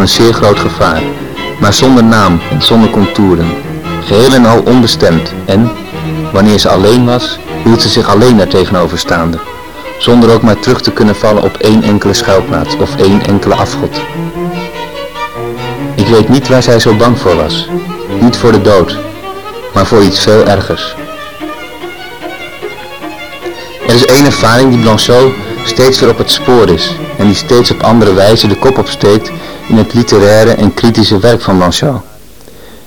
een zeer groot gevaar, maar zonder naam en zonder contouren, geheel en al onbestemd en, wanneer ze alleen was, hield ze zich alleen daar tegenover staande, zonder ook maar terug te kunnen vallen op één enkele schuilplaats of één enkele afgod. Ik weet niet waar zij zo bang voor was, niet voor de dood, maar voor iets veel ergers. Er is één ervaring die Blanchot steeds weer op het spoor is en die steeds op andere wijze de kop opsteekt in het literaire en kritische werk van Blanchot.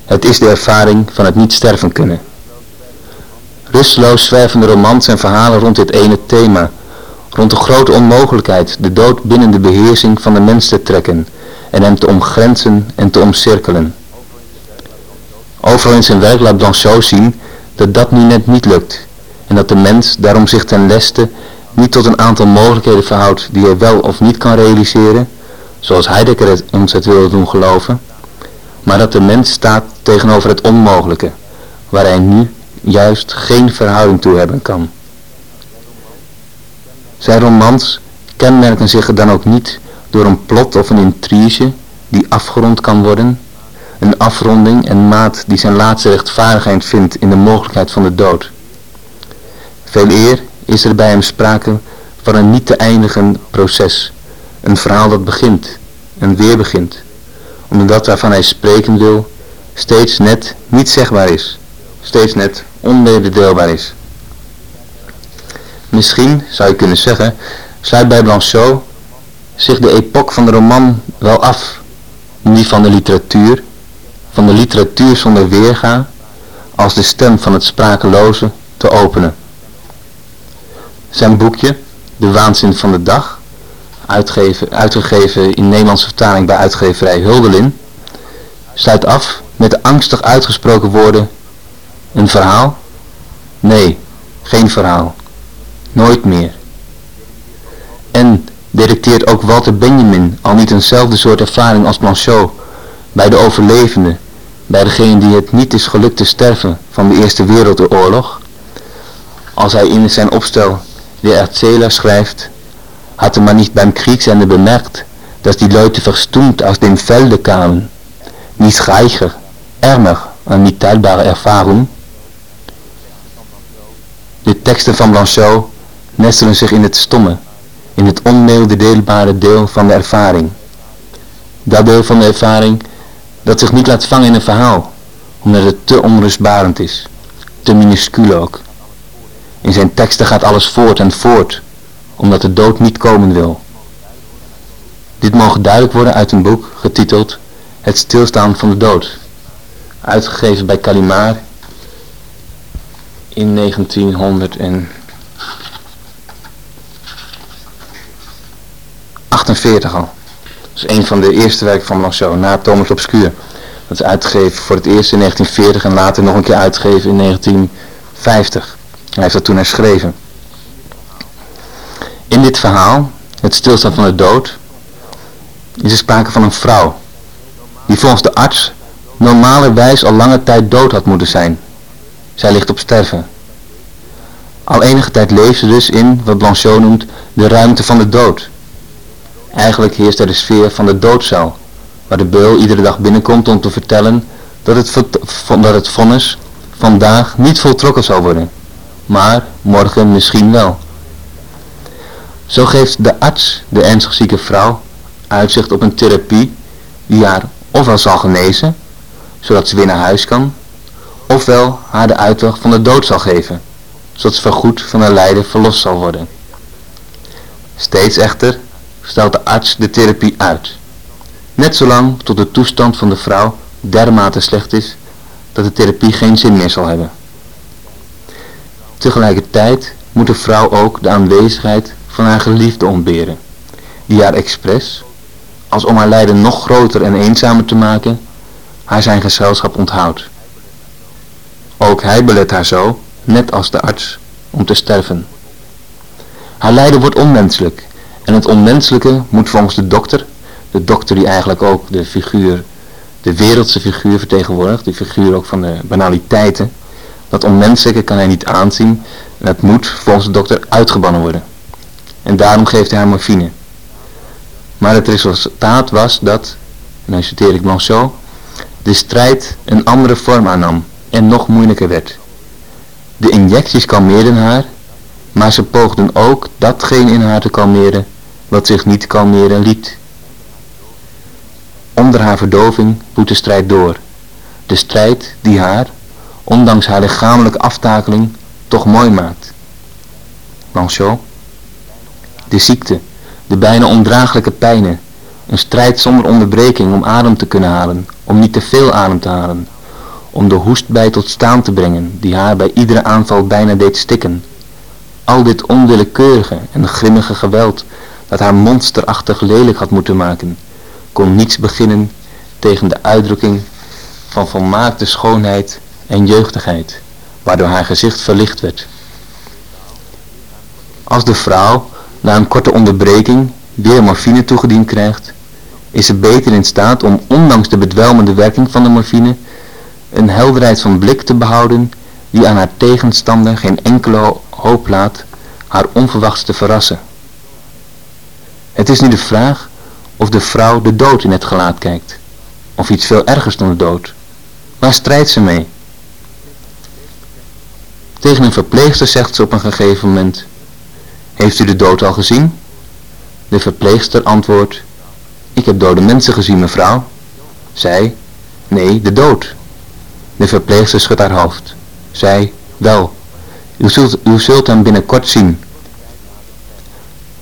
Het is de ervaring van het niet sterven kunnen. Rusteloos zwervende romans en verhalen rond dit ene thema, rond de grote onmogelijkheid de dood binnen de beheersing van de mens te trekken en hem te omgrenzen en te omcirkelen. Overal in zijn werk laat Blanchot zien dat dat nu net niet lukt en dat de mens daarom zich ten leste niet tot een aantal mogelijkheden verhoudt die hij wel of niet kan realiseren, zoals Heidegger het ons het wilde doen geloven, maar dat de mens staat tegenover het onmogelijke, waar hij nu juist geen verhouding toe hebben kan. Zijn romans kenmerken zich dan ook niet door een plot of een intrige die afgerond kan worden, een afronding en maat die zijn laatste rechtvaardigheid vindt in de mogelijkheid van de dood. Veel eer is er bij hem sprake van een niet te eindigen proces, een verhaal dat begint en weer begint, omdat dat waarvan hij spreken wil steeds net niet zegbaar is, steeds net onmededeelbaar is. Misschien, zou je kunnen zeggen, sluit bij Blanchot zich de epoch van de roman wel af, die van de literatuur, van de literatuur zonder weerga, als de stem van het sprakeloze te openen. Zijn boekje, De Waanzin van de Dag, uitgegeven, in Nederlandse vertaling bij uitgeverij Huldelin, sluit af met de angstig uitgesproken woorden, een verhaal? Nee, geen verhaal. Nooit meer. En detecteert ook Walter Benjamin al niet eenzelfde soort ervaring als Blanchot bij de overlevenden, bij degene die het niet is gelukt te sterven van de Eerste Wereldoorlog, als hij in zijn opstel der Erzähler schrijft, hatte man nicht beim Kriegsende bemerkt, dass die Leute verstummt aus dem Felde kamen, nicht reicher, ärmer an niet teilbare Erfahrung? De teksten van Blanchot nestelen zich in het stomme, in het onmeedeelbare deel van de ervaring. Dat deel van de ervaring dat zich niet laat vangen in een verhaal, omdat het te onrustbarend is, te minuscuul ook. In zijn teksten gaat alles voort en voort, omdat de dood niet komen wil. Dit mogen duidelijk worden uit een boek getiteld Het stilstaan van de dood, uitgegeven bij Kalimar in 1948 al. Dat is een van de eerste werken van Blanchot, na Thomas Obscur. Dat is uitgegeven voor het eerst in 1940 en later nog een keer uitgegeven in 1950. Hij heeft dat toen herschreven. In dit verhaal, het stilstaan van de dood, is er sprake van een vrouw, die volgens de arts normalerwijs al lange tijd dood had moeten zijn. Zij ligt op sterven. Al enige tijd leeft ze dus in wat Blanchot noemt de ruimte van de dood. Eigenlijk heerst er de sfeer van de doodcel, waar de beul iedere dag binnenkomt om te vertellen dat het, dat het vonnis vandaag niet voltrokken zal worden maar morgen misschien wel. Zo geeft de arts de ernstig zieke vrouw uitzicht op een therapie die haar ofwel zal genezen, zodat ze weer naar huis kan, ofwel haar de uitweg van de dood zal geven, zodat ze vergoed van haar lijden verlost zal worden. Steeds echter stelt de arts de therapie uit. Net zolang tot de toestand van de vrouw dermate slecht is dat de therapie geen zin meer zal hebben. Tegelijkertijd moet de vrouw ook de aanwezigheid van haar geliefde ontberen, die haar expres, als om haar lijden nog groter en eenzamer te maken, haar zijn gezelschap onthoudt. Ook hij belet haar zo, net als de arts, om te sterven. Haar lijden wordt onmenselijk en het onmenselijke moet volgens de dokter, de dokter die eigenlijk ook de figuur, de wereldse figuur vertegenwoordigt, de figuur ook van de banaliteiten, dat onmenselijke kan hij niet aanzien en het moet volgens de dokter uitgebannen worden. En daarom geeft hij haar morfine. Maar het resultaat was dat, en dan citeer ik Blanchot, de strijd een andere vorm aannam en nog moeilijker werd. De injecties kalmeerden haar, maar ze poogden ook datgene in haar te kalmeren wat zich niet kalmeren liet. Onder haar verdoving woedt de strijd door. De strijd die haar, ondanks haar lichamelijke aftakeling, toch mooi maakt. Blanchot. De ziekte, de bijna ondraaglijke pijnen, een strijd zonder onderbreking om adem te kunnen halen, om niet te veel adem te halen, om de hoestbij tot staan te brengen, die haar bij iedere aanval bijna deed stikken. Al dit onwillekeurige en grimmige geweld, dat haar monsterachtig lelijk had moeten maken, kon niets beginnen tegen de uitdrukking van volmaakte schoonheid en jeugdigheid, waardoor haar gezicht verlicht werd. Als de vrouw na een korte onderbreking weer morfine toegediend krijgt, is ze beter in staat om ondanks de bedwelmende werking van de morfine een helderheid van blik te behouden die aan haar tegenstander geen enkele hoop laat haar onverwachts te verrassen. Het is nu de vraag of de vrouw de dood in het gelaat kijkt, of iets veel ergers dan de dood. Waar strijdt ze mee? Tegen een verpleegster zegt ze op een gegeven moment, heeft u de dood al gezien? De verpleegster antwoordt, ik heb dode mensen gezien mevrouw. Zij, nee, de dood. De verpleegster schudt haar hoofd. Zij, wel, u zult, u zult hem binnenkort zien.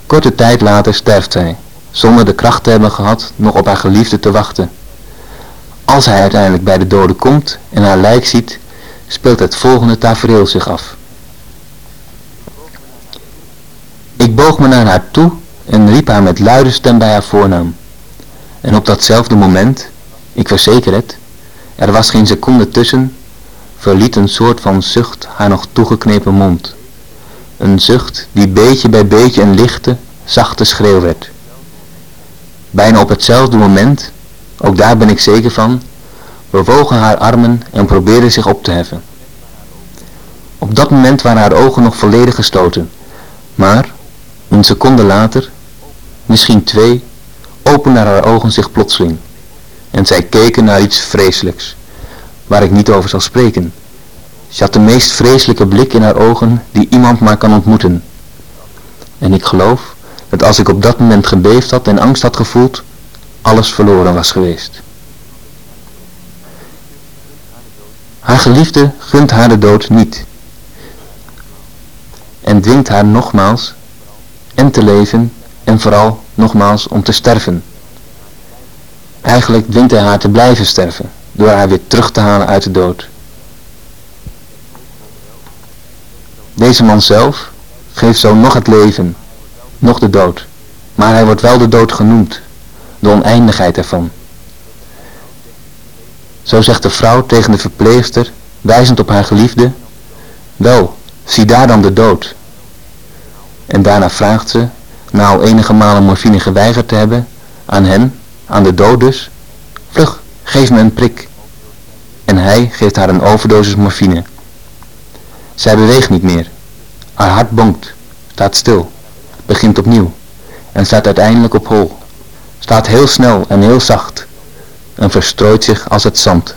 Korte tijd later sterft zij, zonder de kracht te hebben gehad nog op haar geliefde te wachten. Als hij uiteindelijk bij de doden komt en haar lijk ziet, speelt het volgende tafereel zich af. Ik boog me naar haar toe en riep haar met luide stem bij haar voornaam. En op datzelfde moment, ik verzeker het, er was geen seconde tussen, verliet een soort van zucht haar nog toegeknepen mond. Een zucht die beetje bij beetje een lichte, zachte schreeuw werd. Bijna op hetzelfde moment, ook daar ben ik zeker van, bewogen haar armen en probeerden zich op te heffen. Op dat moment waren haar ogen nog volledig gesloten, maar een seconde later, misschien twee, openden haar ogen zich plotseling en zij keken naar iets vreselijks, waar ik niet over zal spreken. Ze had de meest vreselijke blik in haar ogen die iemand maar kan ontmoeten. En ik geloof dat als ik op dat moment gebeefd had en angst had gevoeld, alles verloren was geweest. Haar geliefde gunt haar de dood niet en dwingt haar nogmaals en te leven en vooral nogmaals om te sterven. Eigenlijk dwingt hij haar te blijven sterven, door haar weer terug te halen uit de dood. Deze man zelf geeft zo nog het leven, nog de dood, maar hij wordt wel de dood genoemd, de oneindigheid ervan. Zo zegt de vrouw tegen de verpleegster, wijzend op haar geliefde, wel, zie daar dan de dood. En daarna vraagt ze, na al enige malen morfine geweigerd te hebben, aan hen, aan de dood dus, vlug, geef me een prik. En hij geeft haar een overdosis morfine. Zij beweegt niet meer. Haar hart bonkt, staat stil, begint opnieuw en staat uiteindelijk op hol. Staat heel snel en heel zacht en verstrooit zich als het zand.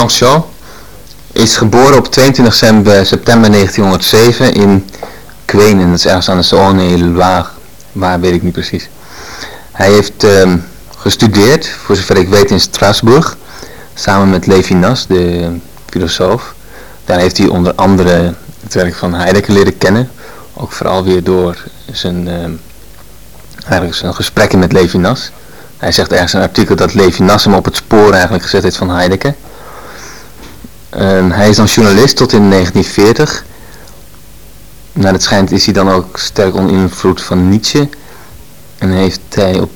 Blanchot is geboren op 22 september 1907 in Quenen, dat is ergens aan de Saône-et-Loire, waar weet ik niet precies. Hij heeft ehm, gestudeerd, voor zover ik weet, in Straatsburg, samen met Levinas, de filosoof. Daar heeft hij onder andere het werk van Heidegger leren kennen, ook vooral weer door zijn, uh, eigenlijk zijn gesprekken met Levinas. Hij zegt ergens een artikel dat Levinas hem op het spoor eigenlijk gezet heeft van Heidegger. Hij is dan journalist tot in 1940. Naar het schijnt is hij dan ook sterk onder invloed van Nietzsche. En heeft hij op,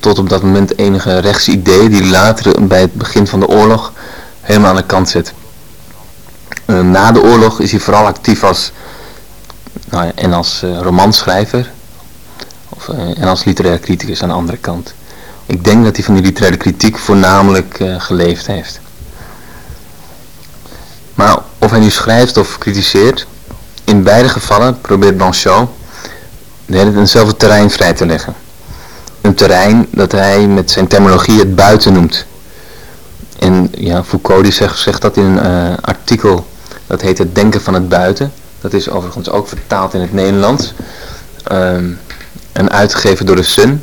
tot op dat moment enige rechtse ideeën die later bij het begin van de oorlog helemaal aan de kant zet. na de oorlog is hij vooral actief als, nou en als uh, romanschrijver of, uh, en als literair criticus aan de andere kant. Ik denk dat hij van die literaire kritiek voornamelijk uh, geleefd heeft. Maar of hij nu schrijft of kritiseert, in beide gevallen probeert Blanchot hetzelfde terrein vrij te leggen. Een terrein dat hij met zijn terminologie het buiten noemt. En ja, Foucault die zegt, zegt dat in een uh, artikel, dat heet het denken van het buiten. Dat is overigens ook vertaald in het Nederlands. Um, en uitgegeven door de Sun.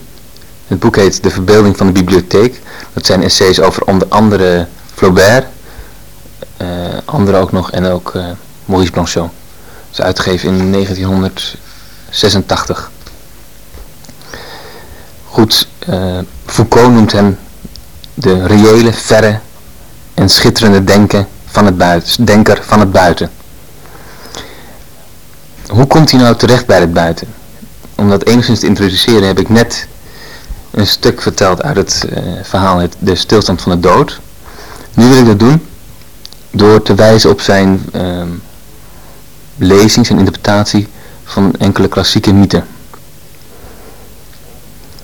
Het boek heet De Verbeelding van de Bibliotheek. Dat zijn essays over onder andere Flaubert, uh, andere ook nog en ook uh, Maurice Blanchot. Dat is uitgegeven in 1986. Goed, uh, Foucault noemt hem de reële, verre en schitterende denken van het buiten, denker van het buiten. Hoe komt hij nou terecht bij het buiten? Om dat enigszins te introduceren heb ik net een stuk verteld uit het verhaal het, De Stilstand van de Dood. Nu wil ik dat doen door te wijzen op zijn uh, lezing, zijn interpretatie van enkele klassieke mythen.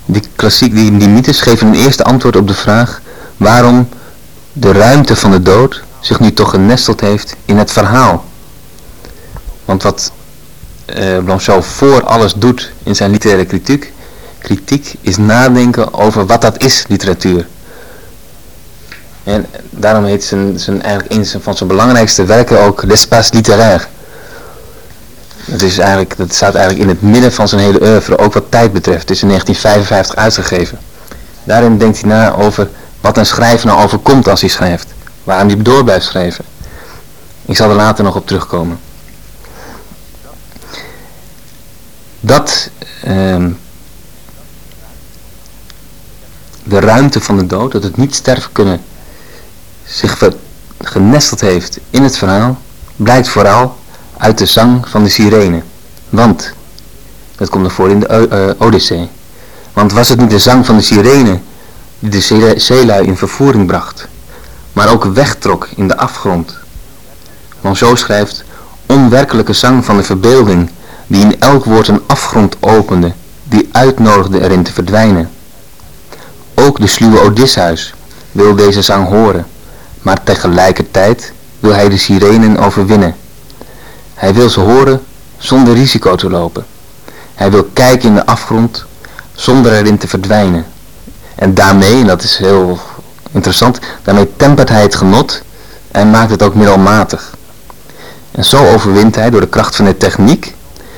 Die, klassiek, die, die mythes geven een eerste antwoord op de vraag waarom de ruimte van de dood zich nu toch genesteld heeft in het verhaal. Want wat uh, Blanchot voor alles doet in zijn literaire kritiek, kritiek is nadenken over wat dat is, literatuur. En daarom heet zijn, zijn eigenlijk een van zijn belangrijkste werken ook L'espace littéraire. Dat, is eigenlijk, dat staat eigenlijk in het midden van zijn hele oeuvre, ook wat tijd betreft. Het is in 1955 uitgegeven. Daarin denkt hij na over wat een schrijver nou overkomt als hij schrijft. Waarom hij door blijft schrijven. Ik zal er later nog op terugkomen. Dat ehm, de ruimte van de dood, dat het niet sterven kunnen, zich genesteld heeft in het verhaal, blijkt vooral uit de zang van de sirene. Want, dat komt er voor in de uh, Odyssee, want was het niet de zang van de sirene die de zeelui in vervoering bracht, maar ook wegtrok in de afgrond. Want zo schrijft, onwerkelijke zang van de verbeelding, die in elk woord een afgrond opende, die uitnodigde erin te verdwijnen. Ook de sluwe Odysseus wil deze zang horen, maar tegelijkertijd wil hij de sirenen overwinnen. Hij wil ze horen zonder risico te lopen. Hij wil kijken in de afgrond zonder erin te verdwijnen. En daarmee, en dat is heel interessant, daarmee tempert hij het genot en maakt het ook middelmatig. En zo overwint hij door de kracht van de techniek,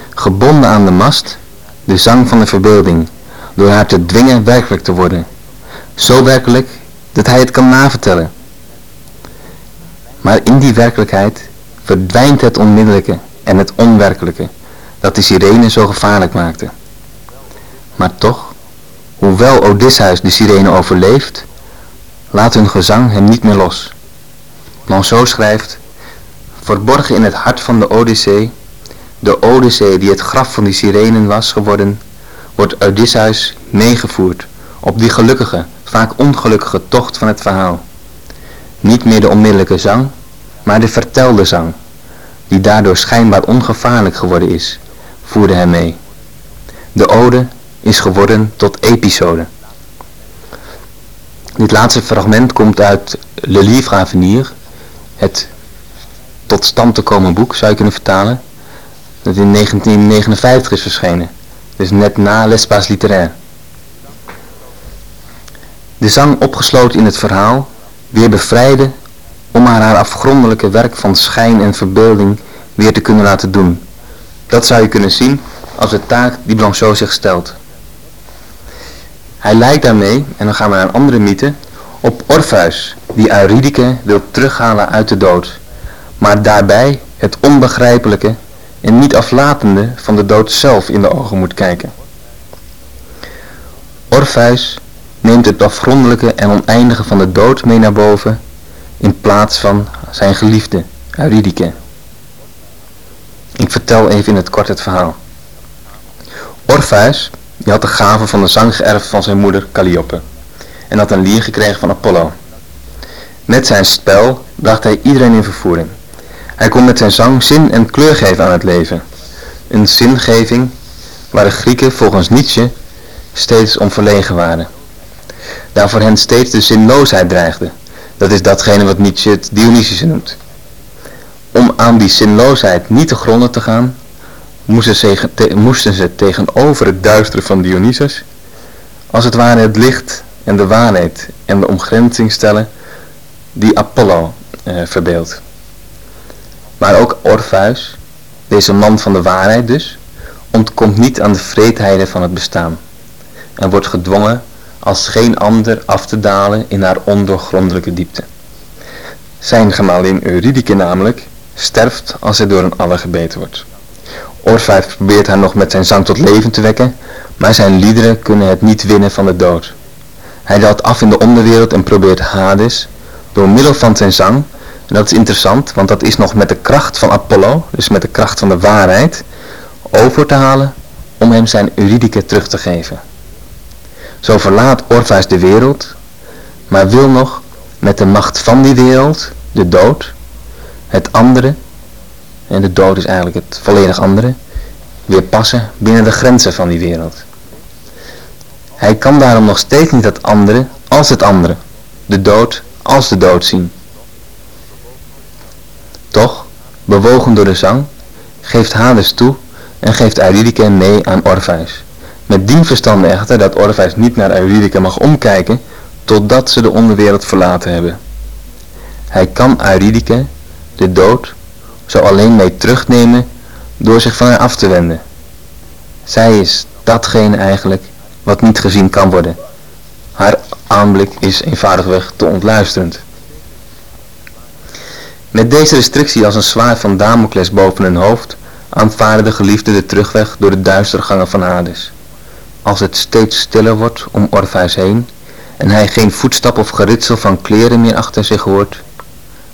gebonden aan de mast, de zang van de verbeelding, door haar te dwingen werkelijk te worden. Zo werkelijk dat hij het kan navertellen. Maar in die werkelijkheid verdwijnt het onmiddellijke en het onwerkelijke dat de sirene zo gevaarlijk maakte. Maar toch, hoewel Odysseus de sirene overleeft, laat hun gezang hem niet meer los. Manceau schrijft, verborgen in het hart van de Odyssee, de Odyssee die het graf van die sirenen was geworden, wordt Odysseus meegevoerd op die gelukkige, vaak ongelukkige tocht van het verhaal. Niet meer de onmiddellijke zang, maar de vertelde zang, die daardoor schijnbaar ongevaarlijk geworden is, voerde hem mee. De ode is geworden tot episode. Dit laatste fragment komt uit Le Livre à het tot stand te komen boek, zou je kunnen vertalen, dat in 1959 is verschenen, dus net na L'Espace Littéraire. De zang opgesloten in het verhaal weer bevrijden om haar haar afgrondelijke werk van schijn en verbeelding weer te kunnen laten doen. Dat zou je kunnen zien als de taak die Blanchot zich stelt. Hij lijkt daarmee, en dan gaan we naar een andere mythe, op Orpheus, die Eurydice wil terughalen uit de dood, maar daarbij het onbegrijpelijke en niet aflatende van de dood zelf in de ogen moet kijken. Orpheus neemt het afgrondelijke en oneindige van de dood mee naar boven in plaats van zijn geliefde, Eurydice. Ik vertel even in het kort het verhaal. Orpheus die had de gave van de zang geërfd van zijn moeder Calliope en had een lier gekregen van Apollo. Met zijn spel bracht hij iedereen in vervoering. Hij kon met zijn zang zin en kleur geven aan het leven. Een zingeving waar de Grieken volgens Nietzsche steeds om verlegen waren. Daar voor hen steeds de zinloosheid dreigde. Dat is datgene wat Nietzsche het Dionysische noemt. Om aan die zinloosheid niet te gronden te gaan, moesten ze, moesten ze tegenover het duisteren van Dionysus, als het ware het licht en de waarheid en de omgrenzing stellen die Apollo eh, verbeeldt. Maar ook Orpheus, deze man van de waarheid dus, ontkomt niet aan de vreedheden van het bestaan en wordt gedwongen als geen ander af te dalen in haar ondoorgrondelijke diepte. Zijn gemalin Eurydice namelijk sterft als hij door een aller gebeten wordt. Orpheus probeert haar nog met zijn zang tot leven te wekken, maar zijn liederen kunnen het niet winnen van de dood. Hij daalt af in de onderwereld en probeert Hades, door middel van zijn zang, en dat is interessant, want dat is nog met de kracht van Apollo, dus met de kracht van de waarheid, over te halen om hem zijn Eurydice terug te geven. Zo verlaat Orpheus de wereld, maar wil nog met de macht van die wereld, de dood, het andere, en de dood is eigenlijk het volledig andere, weer passen binnen de grenzen van die wereld. Hij kan daarom nog steeds niet het andere als het andere, de dood als de dood zien. Toch, bewogen door de zang, geeft Hades toe en geeft Eurydice mee aan Orpheus. Met dien verstande echter dat Orpheus niet naar Eurydice mag omkijken totdat ze de onderwereld verlaten hebben. Hij kan Eurydice, de dood, zo alleen mee terugnemen door zich van haar af te wenden. Zij is datgene eigenlijk wat niet gezien kan worden. Haar aanblik is eenvoudigweg te ontluisterend. Met deze restrictie als een zwaard van Damocles boven hun hoofd aanvaarde de geliefde de terugweg door de duistere gangen van Hades. Als het steeds stiller wordt om Orpheus heen en hij geen voetstap of geritsel van kleren meer achter zich hoort,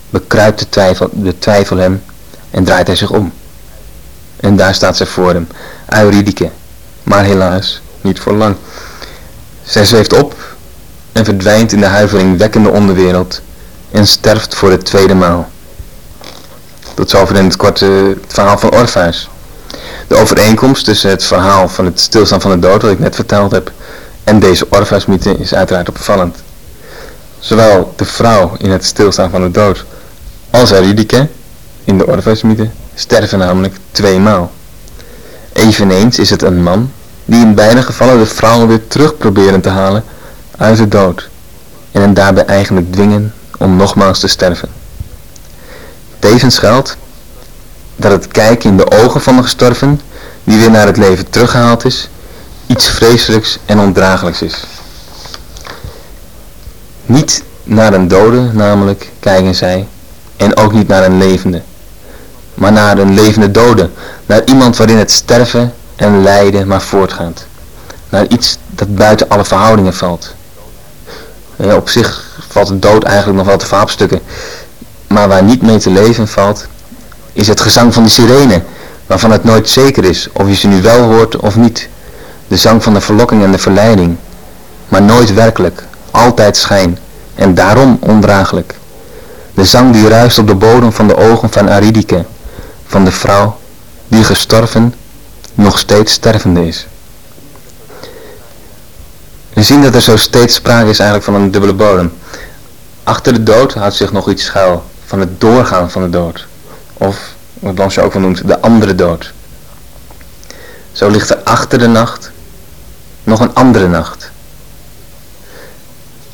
bekruipt de twijfel, de twijfel hem en draait hij zich om. En daar staat zij voor hem, Eurydice, maar helaas niet voor lang. Zij zweeft op en verdwijnt in de huiveringwekkende onderwereld en sterft voor de tweede maal. Tot zover in het korte het verhaal van Orpheus. De overeenkomst tussen het verhaal van het stilstaan van de dood, wat ik net verteld heb, en deze Orpheus-mythe is uiteraard opvallend. Zowel de vrouw in het stilstaan van de dood als Eurydice in de Orpheus-mythe sterven namelijk tweemaal. Eveneens is het een man die in beide gevallen de vrouw weer terug proberen te halen uit de dood en hen daarbij eigenlijk dwingen om nogmaals te sterven. Tevens geldt dat het kijken in de ogen van de gestorven, die weer naar het leven teruggehaald is, iets vreselijks en ondraaglijks is. Niet naar een dode namelijk kijken zij, en ook niet naar een levende, maar naar een levende dode, naar iemand waarin het sterven en lijden maar voortgaat. Naar iets dat buiten alle verhoudingen valt. Op zich valt de dood eigenlijk nog wel te vaapstukken. Maar waar niet mee te leven valt, is het gezang van de sirene, waarvan het nooit zeker is of je ze nu wel hoort of niet. De zang van de verlokking en de verleiding, maar nooit werkelijk, altijd schijn en daarom ondraaglijk. De zang die ruist op de bodem van de ogen van Aridike, van de vrouw die gestorven nog steeds stervende is. We zien dat er zo steeds sprake is eigenlijk van een dubbele bodem. Achter de dood houdt zich nog iets schuil van het doorgaan van de dood. Of, wat Blanche ook wel noemt, de andere dood. Zo ligt er achter de nacht nog een andere nacht.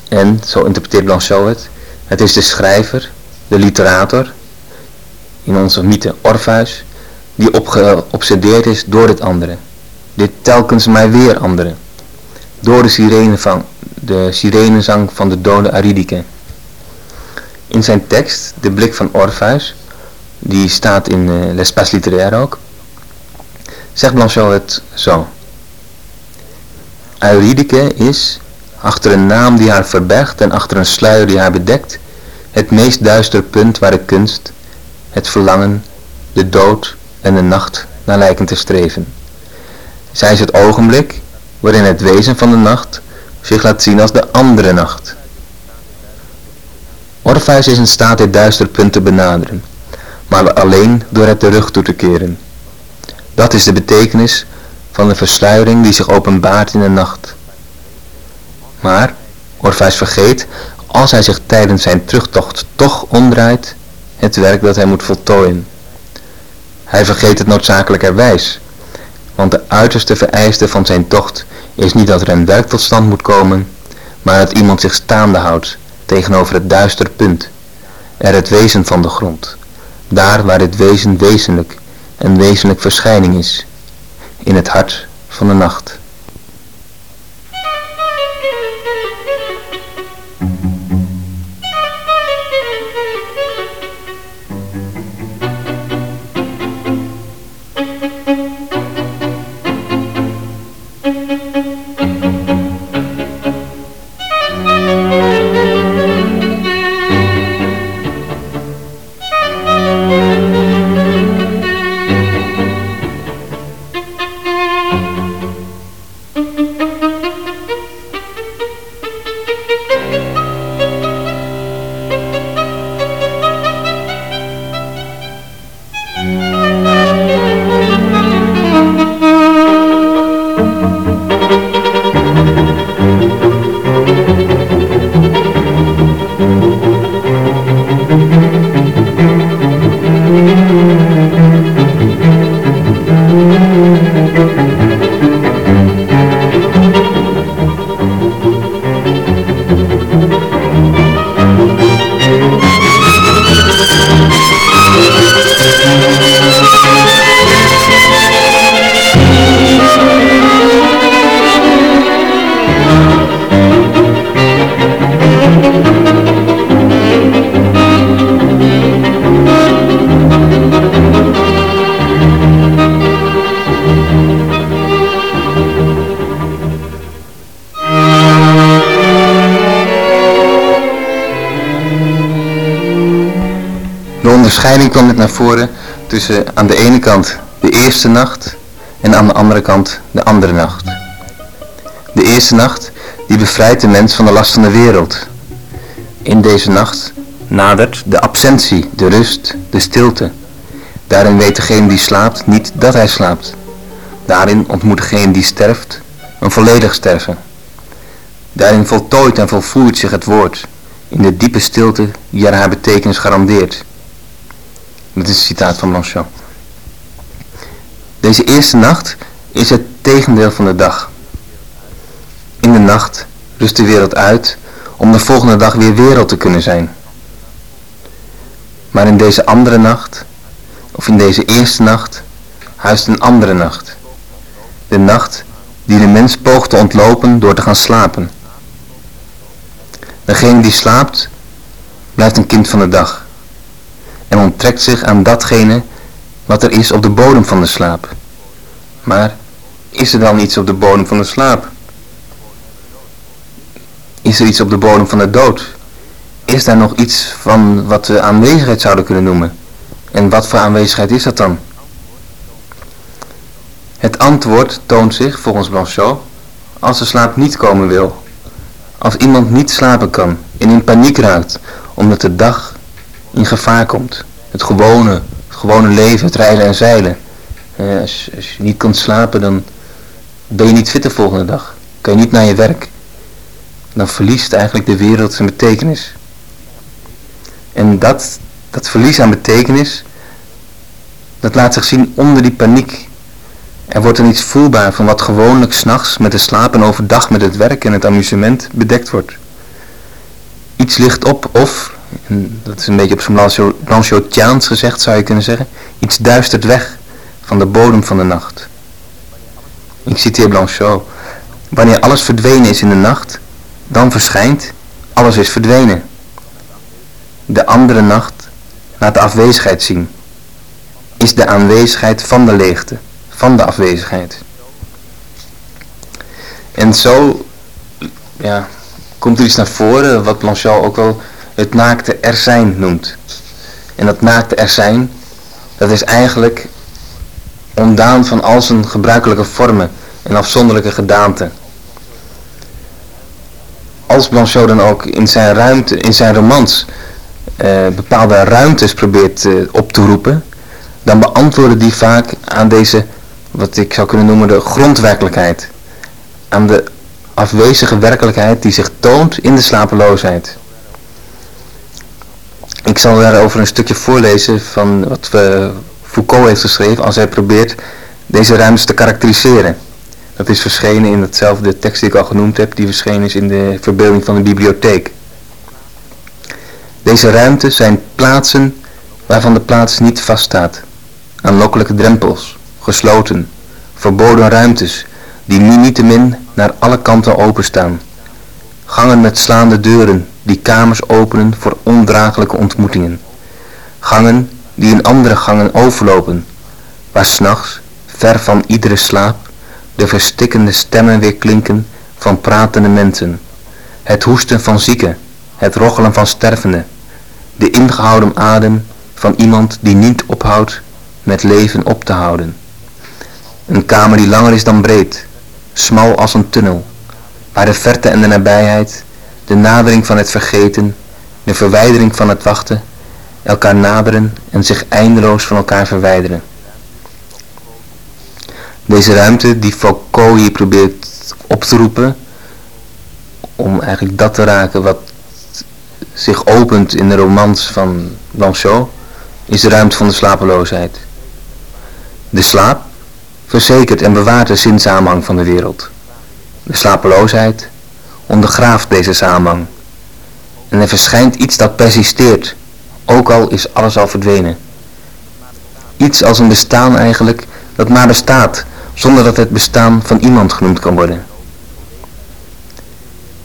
En, zo interpreteert Blanchot het, het is de schrijver de literator, in onze mythe Orpheus, die geobsedeerd is door het andere. Dit telkens mij weer andere. Door de, sirene van, de van de dode Aridike. In zijn tekst, De Blik van Orpheus, die staat in uh, L'Espace Littéraire ook, zegt Blanchot het zo. Euridike is, achter een naam die haar verbergt en achter een sluier die haar bedekt, het meest duistere punt waar de kunst, het verlangen, de dood en de nacht naar lijken te streven. Zij is het ogenblik waarin het wezen van de nacht zich laat zien als de andere nacht. Orpheus is in staat dit duistere punt te benaderen, maar alleen door het de rug toe te keren. Dat is de betekenis van de versluiering die zich openbaart in de nacht. Maar Orpheus vergeet, als hij zich tijdens zijn terugtocht toch omdraait, het werk dat hij moet voltooien. Hij vergeet het noodzakelijkerwijs, want de uiterste vereiste van zijn tocht is niet dat er een werk tot stand moet komen, maar dat iemand zich staande houdt tegenover het duister punt, er het wezen van de grond, daar waar het wezen wezenlijk en wezenlijk verschijning is, in het hart van de nacht. Onderscheiding kwam net naar voren tussen aan de ene kant de eerste nacht en aan de andere kant de andere nacht. De eerste nacht die bevrijdt de mens van de last van de wereld. In deze nacht nadert de absentie, de rust, de stilte. Daarin weet degene die slaapt niet dat hij slaapt. Daarin ontmoet degene die sterft een volledig sterven. Daarin voltooit en volvoert zich het woord in de diepe stilte die er haar betekenis garandeert. Dit is een citaat van Blanchot. Deze eerste nacht is het tegendeel van de dag. In de nacht rust de wereld uit om de volgende dag weer wereld te kunnen zijn. Maar in deze andere nacht, of in deze eerste nacht, huist een andere nacht. De nacht die de mens poogt te ontlopen door te gaan slapen. Degene die slaapt, blijft een kind van de dag en onttrekt zich aan datgene wat er is op de bodem van de slaap. Maar is er dan iets op de bodem van de slaap? Is er iets op de bodem van de dood? Is daar nog iets van wat we aanwezigheid zouden kunnen noemen? En wat voor aanwezigheid is dat dan? Het antwoord toont zich, volgens Blanchot, als de slaap niet komen wil. Als iemand niet slapen kan en in paniek raakt, omdat de dag in gevaar komt. Het gewone, het gewone leven, het rijden en zeilen. als, als, je niet kunt slapen, dan ben je niet fit de volgende dag. Kan je niet naar je werk. Dan verliest eigenlijk de wereld zijn betekenis. En dat, dat verlies aan betekenis, dat laat zich zien onder die paniek. Er wordt dan iets voelbaar van wat gewoonlijk s'nachts met de slaap en overdag met het werk en het amusement bedekt wordt. Iets ligt op of Dat is een beetje op zijn Blanchotiaans gezegd zou je kunnen zeggen. Iets duistert weg van de bodem van de nacht. Ik citeer Blanchot. Wanneer alles verdwenen is in de nacht, dan verschijnt, alles is verdwenen. De andere nacht laat de afwezigheid zien. Is de aanwezigheid van de leegte, van de afwezigheid. En zo ja, komt er iets naar voren wat Blanchot ook wel het naakte er zijn noemt. En dat naakte er zijn, dat is eigenlijk ontdaan van al zijn gebruikelijke vormen en afzonderlijke gedaanten. Als Blanchot dan ook in zijn, ruimte, in zijn romans uh, bepaalde ruimtes probeert uh, op te roepen, dan beantwoorden die vaak aan deze, wat ik zou kunnen noemen, de grondwerkelijkheid. Aan de afwezige werkelijkheid die zich toont in de slapeloosheid. Ik zal daarover een stukje voorlezen van wat we Foucault heeft geschreven als hij probeert deze ruimtes te karakteriseren. Dat is verschenen in hetzelfde tekst die ik al genoemd heb, die verschenen is in de verbeelding van de bibliotheek. Deze ruimtes zijn plaatsen waarvan de plaats niet vaststaat. Aanlokkelijke drempels, gesloten, verboden ruimtes, die nu niettemin naar alle kanten openstaan. Gangen met slaande deuren, die kamers openen voor ondraaglijke ontmoetingen. Gangen die in andere gangen overlopen, waar s'nachts, ver van iedere slaap, de verstikkende stemmen weer klinken van pratende mensen. Het hoesten van zieken, het rochelen van stervenden, de ingehouden adem van iemand die niet ophoudt met leven op te houden. Een kamer die langer is dan breed, smal als een tunnel, waar de verte en de nabijheid, de nadering van het vergeten, de verwijdering van het wachten, elkaar naderen en zich eindeloos van elkaar verwijderen. Deze ruimte die Foucault hier probeert op te roepen, om eigenlijk dat te raken wat zich opent in de romans van Blanchot, is de ruimte van de slapeloosheid. De slaap verzekert en bewaart de zinsamenhang van de wereld. De slapeloosheid ondergraaft deze samenhang. En er verschijnt iets dat persisteert, ook al is alles al verdwenen. Iets als een bestaan eigenlijk dat maar bestaat, zonder dat het bestaan van iemand genoemd kan worden.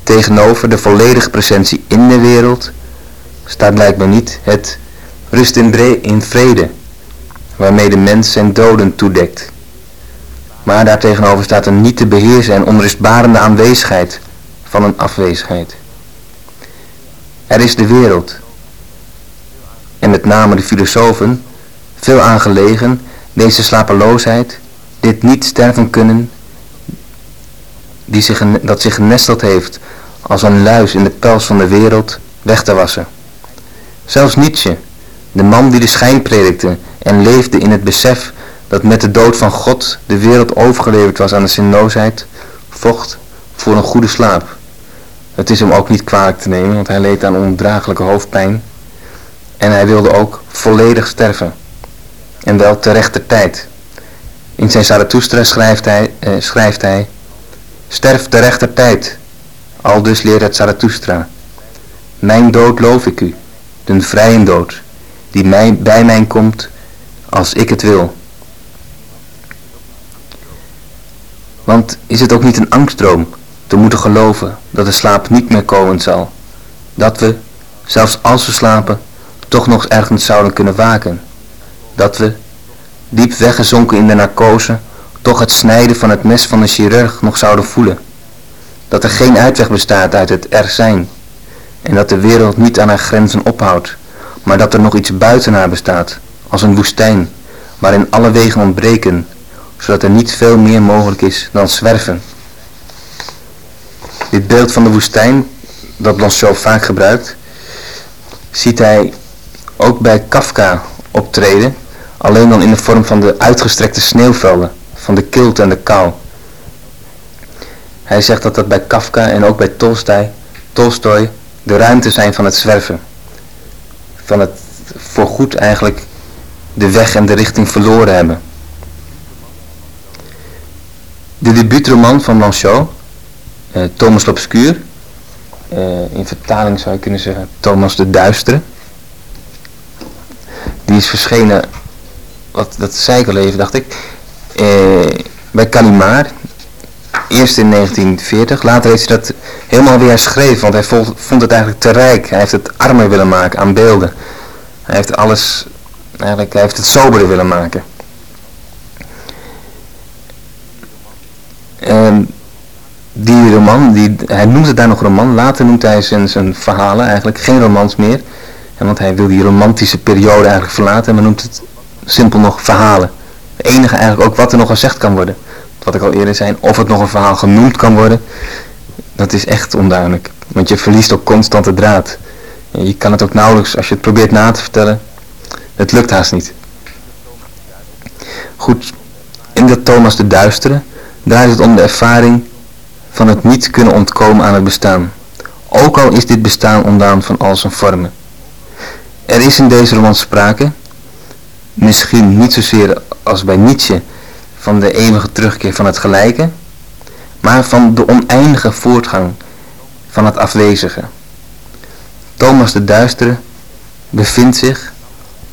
Tegenover de volledige presentie in de wereld staat blijkbaar niet het rust in, in vrede, waarmee de mens zijn doden toedekt. Maar daartegenover staat een niet te beheersen en onrustbarende aanwezigheid van een afwezigheid. Er is de wereld, en met name de filosofen, veel aangelegen deze slapeloosheid, dit niet sterven kunnen, die zich, dat zich genesteld heeft als een luis in de pels van de wereld, weg te wassen. Zelfs Nietzsche, de man die de schijn predikte en leefde in het besef dat met de dood van God de wereld overgeleverd was aan de zinloosheid, vocht voor een goede slaap. Het is hem ook niet kwalijk te nemen, want hij leed aan ondraaglijke hoofdpijn. En hij wilde ook volledig sterven. En wel te rechter tijd. In zijn Zarathustra schrijft hij, eh, schrijft hij Sterf te rechter tijd. Al dus leert het Zarathustra. Mijn dood loof ik u, den vrije dood, die mij, bij mij komt als ik het wil. Want is het ook niet een angstdroom te moeten geloven dat de slaap niet meer komen zal? Dat we, zelfs als we slapen, toch nog ergens zouden kunnen waken? Dat we, diep weggezonken in de narcose, toch het snijden van het mes van de chirurg nog zouden voelen? Dat er geen uitweg bestaat uit het er zijn en dat de wereld niet aan haar grenzen ophoudt, maar dat er nog iets buiten haar bestaat, als een woestijn, waarin alle wegen ontbreken zodat er niet veel meer mogelijk is dan zwerven. Dit beeld van de woestijn, dat Blanchot vaak gebruikt, ziet hij ook bij Kafka optreden, alleen dan in de vorm van de uitgestrekte sneeuwvelden, van de kilte en de kou. Hij zegt dat dat bij Kafka en ook bij Tolstoy, Tolstoy de ruimte zijn van het zwerven. Van het voorgoed eigenlijk de weg en de richting verloren hebben. De debuutroman van Blanchot, uh, Thomas l'Obscur, uh, in vertaling zou je kunnen zeggen Thomas de Duistere, die is verschenen, wat, dat zei ik al even, dacht ik, eh, bij Calimar. Eerst in 1940, later heeft hij dat helemaal weer herschreven, want hij vond het eigenlijk te rijk. Hij heeft het armer willen maken aan beelden. Hij heeft alles, eigenlijk, hij heeft het soberder willen maken. En die roman, die, hij noemt het daar nog roman, later noemt hij zijn, zijn verhalen eigenlijk geen romans meer. En want hij wil die romantische periode eigenlijk verlaten, maar noemt het simpel nog verhalen. Het enige eigenlijk ook wat er nog gezegd kan worden. Wat ik al eerder zei, of het nog een verhaal genoemd kan worden, dat is echt onduidelijk. Want je verliest ook constant de draad. Je kan het ook nauwelijks, als je het probeert na te vertellen, het lukt haast niet. Goed, in dat Thomas de Duistere draait het om de ervaring van het niet kunnen ontkomen aan het bestaan. Ook al is dit bestaan ontdaan van al zijn vormen. Er is in deze roman sprake, misschien niet zozeer als bij Nietzsche, van de eeuwige terugkeer van het gelijke, maar van de oneindige voortgang van het afwezige. Thomas de Duistere bevindt zich,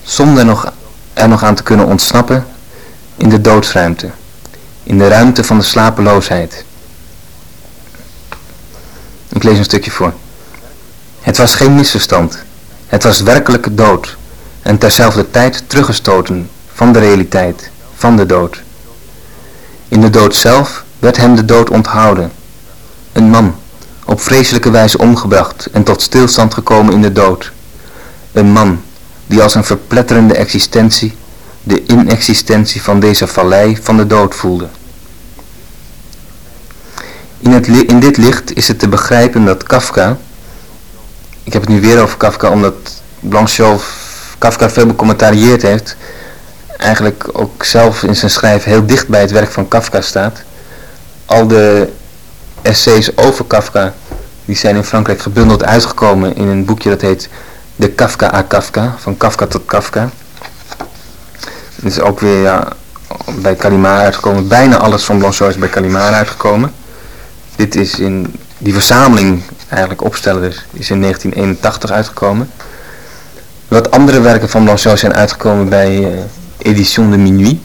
zonder nog, er nog aan te kunnen ontsnappen, in de doodsruimte, in de ruimte van de slapeloosheid. Ik lees een stukje voor. Het was geen misverstand. Het was werkelijk dood en terzelfde tijd teruggestoten van de realiteit, van de dood. In de dood zelf werd hem de dood onthouden. Een man, op vreselijke wijze omgebracht en tot stilstand gekomen in de dood. Een man, die als een verpletterende existentie de inexistentie van deze vallei van de dood voelde. In, het, dit licht is het te begrijpen dat Kafka, ik heb het nu weer over Kafka omdat Blanchot Kafka veel becommentarieerd heeft, eigenlijk ook zelf in zijn schrijven heel dicht bij het werk van Kafka staat. Al de essays over Kafka, die zijn in Frankrijk gebundeld uitgekomen in een boekje dat heet De Kafka à Kafka, van Kafka tot Kafka. Het is ook weer bij Calimara uitgekomen. Bijna alles van Blanchot is bij Calimara uitgekomen. Dit is in die verzameling eigenlijk opstellen dus, is in 1981 uitgekomen. Wat andere werken van Blanchot zijn uitgekomen bij uh, Edition de Minuit.